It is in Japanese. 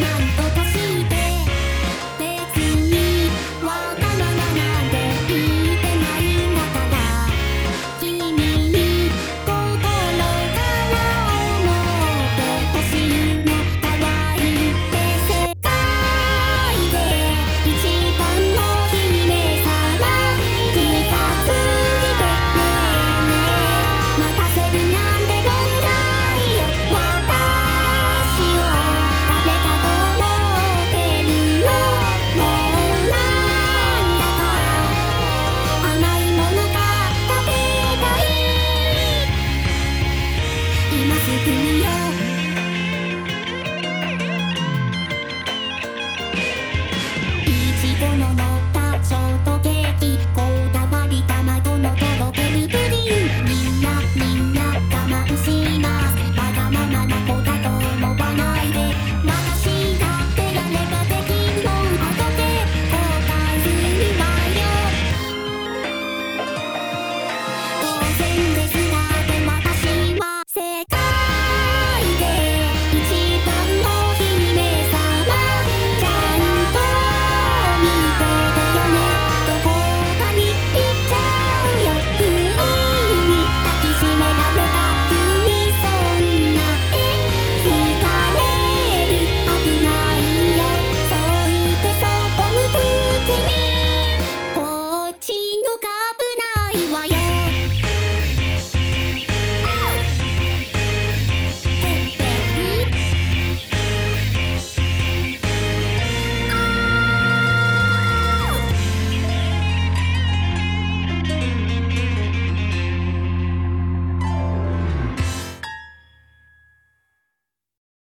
なんと、た私